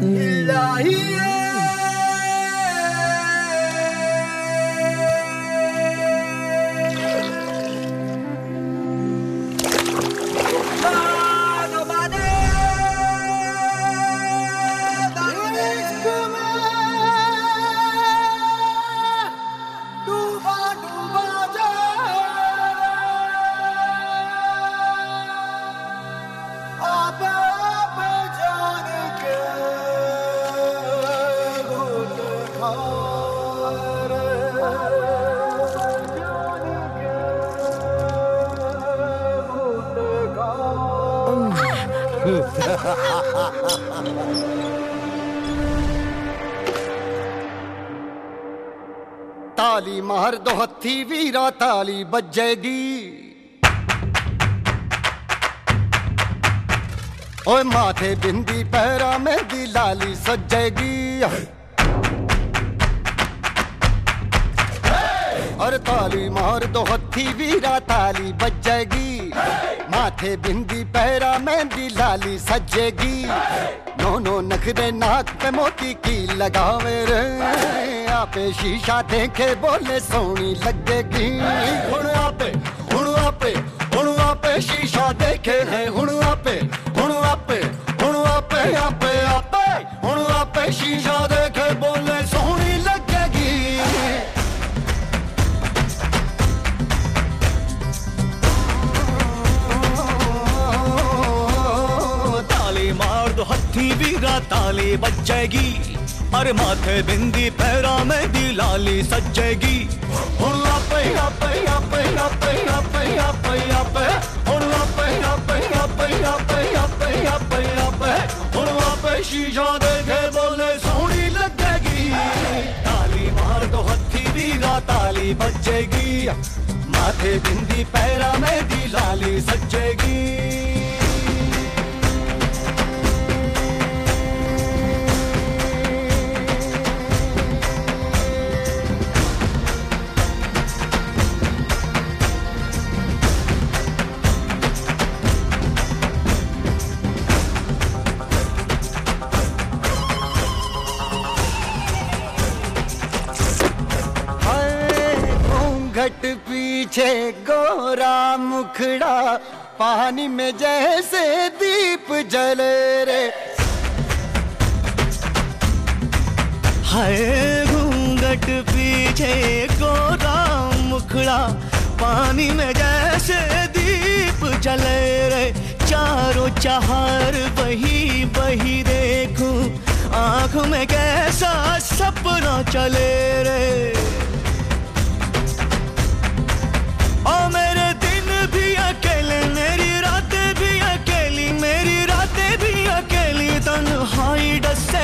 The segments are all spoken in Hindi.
La. ताली मार दो हथी वीरा ताली बजेगी ओए माथे बिंदी पैरा में लाली सजेगी ताली मार दो हथी वीरा ताली बजेगी माथे बिंदी पैरा मेहंदी लाली सजेगी नो नखरे नाक पे मोती की लगावे रे आपे शीशा देखे बोले सोनी लगेगी हुण आपे हुण आपे हुण आपे शीशा देखे है हुण आपे हुण आपे मुट्ठी भी ताले बच जाएगी अरे माथे बिंदी पैरा में भी लाली सज जाएगी शीशा ताली मार माथे बिंदी पैरा में दी लाली सज पीछे गोरा मुखड़ा, पानी में जैसे दीप जले रे। हाय घूंघट पीछे गोरा मुखड़ा, पानी में जैसे दीप जले रे। चारों चार बही बही देखूँ, आँख में कैसा सपना चले रे।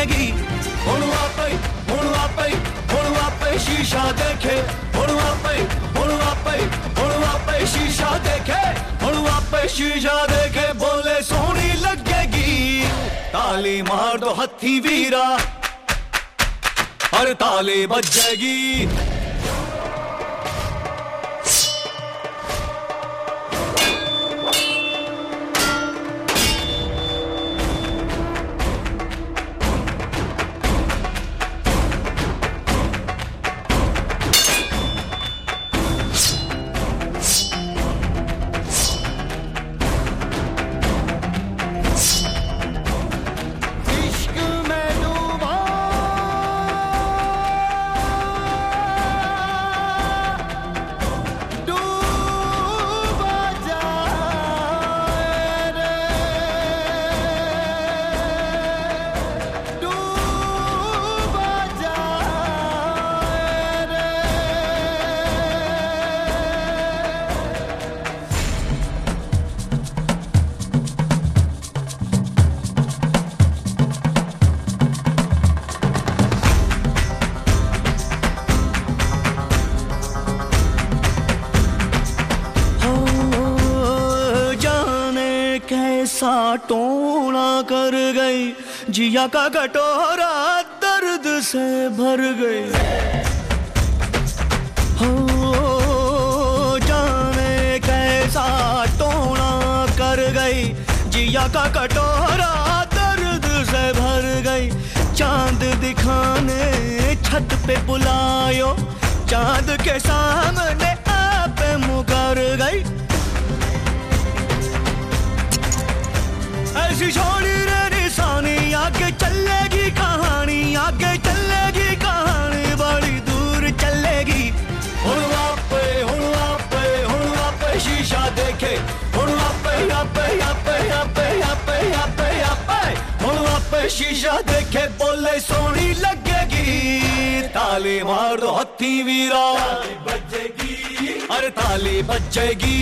डसेगी ਹੁਣ ਆਪੇ ਹੁਣ ਆਪੇ ਹੁਣ ਆਪੇ ਸ਼ੀਸ਼ਾ ਦੇਖੇ ਹੁਣ ਆਪੇ ਹੁਣ ਆਪੇ ਹੁਣ ਆਪੇ ਸ਼ੀਸ਼ਾ ਦੇਖੇ ਹੁਣ ਆਪੇ ਸ਼ੀਸ਼ਾ ਦੇਖੇ ਬੋਲੇ ਸੋਹਣੀ ਲੱਗੇਗੀ ताली मार दो हथी वीरा और ताली बजेगी इश्क टोना कर गई, जिया का कटोरा दर्द से भर गई। हो जाने कैसा टोना कर गई, जिया का कटोरा दर्द से भर गई। चाँद दिखाने छत पे बुलायो, चाँद के सामने शीशा देखे बोले सोनी लगेगी। ताली मार दो हथी वीरा। बजेगी अरे ताली बजेगी